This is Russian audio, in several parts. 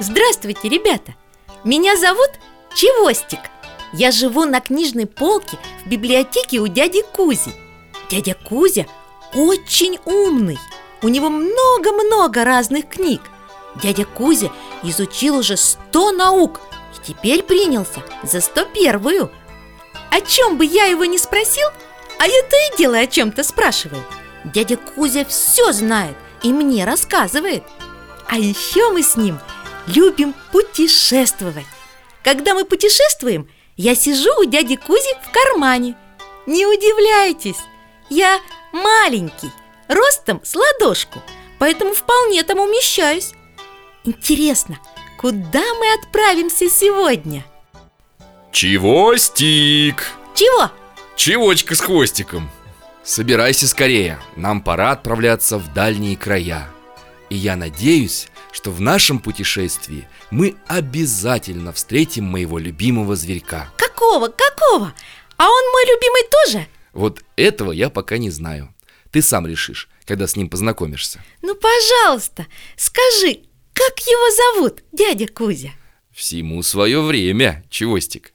Здравствуйте, ребята! Меня зовут Чевостик. Я живу на книжной полке в библиотеке у дяди Кузи. Дядя Кузя очень умный. У него много-много разных книг. Дядя Кузя изучил уже сто наук И теперь принялся за сто первую. О чем бы я его не спросил, а я то и дело о чем-то спрашиваю Дядя Кузя все знает и мне рассказывает. А еще мы с ним – любим путешествовать Когда мы путешествуем, я сижу у дяди Кузи в кармане Не удивляйтесь, я маленький, ростом с ладошку Поэтому вполне там умещаюсь Интересно, куда мы отправимся сегодня? Чевостик! Чего? Чевочка с хвостиком Собирайся скорее, нам пора отправляться в дальние края И я надеюсь, что в нашем путешествии мы обязательно встретим моего любимого зверька Какого? Какого? А он мой любимый тоже? Вот этого я пока не знаю Ты сам решишь, когда с ним познакомишься Ну, пожалуйста, скажи, как его зовут, дядя Кузя? Всему свое время, Чевостик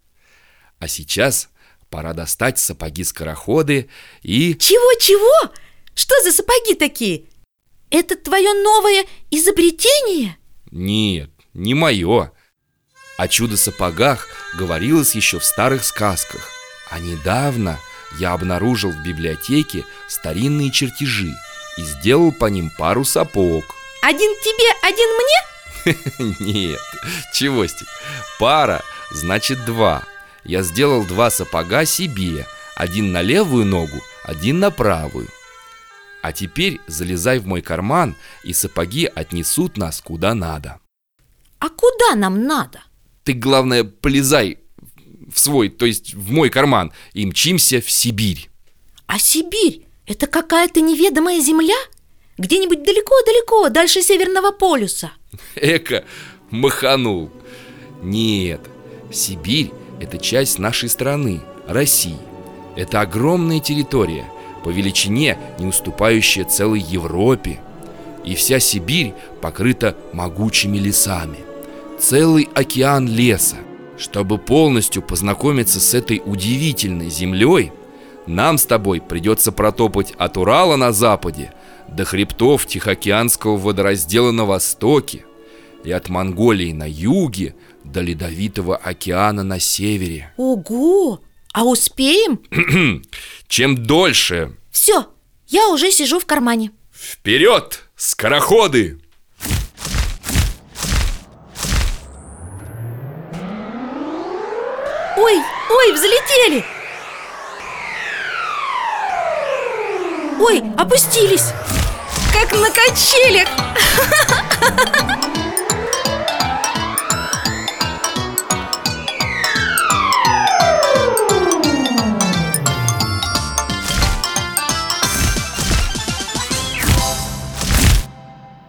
А сейчас пора достать сапоги-скороходы и... Чего-чего? Что за сапоги такие? Это твое новое изобретение? Нет, не мое О чудо-сапогах говорилось еще в старых сказках. А недавно я обнаружил в библиотеке старинные чертежи И сделал по ним пару сапог. Один тебе, один мне? Нет, чевостик Пара значит два. Я сделал два сапога себе. Один на левую ногу, один на правую а теперь залезай в мой карман, и сапоги отнесут нас куда надо. А куда нам надо? Ты, главное, полезай в свой, то есть в мой карман, и мчимся в Сибирь. А Сибирь – это какая-то неведомая земля? Где-нибудь далеко-далеко, дальше Северного полюса Эка, маханул Нет, Сибирь – это часть нашей страны, России Это огромная территория – по величине не уступающая целой Европе. И вся Сибирь покрыта могучими лесами. Целый океан леса. Чтобы полностью познакомиться с этой удивительной землей, нам с тобой придется протопать от Урала на западе до хребтов Тихоокеанского водораздела на востоке и от Монголии на юге до Ледовитого океана на севере. Ого! А успеем? Чем дольше Все, я уже сижу в кармане Вперед, скороходы! Ой, ой, взлетели! Ой, опустились! Как на качелях!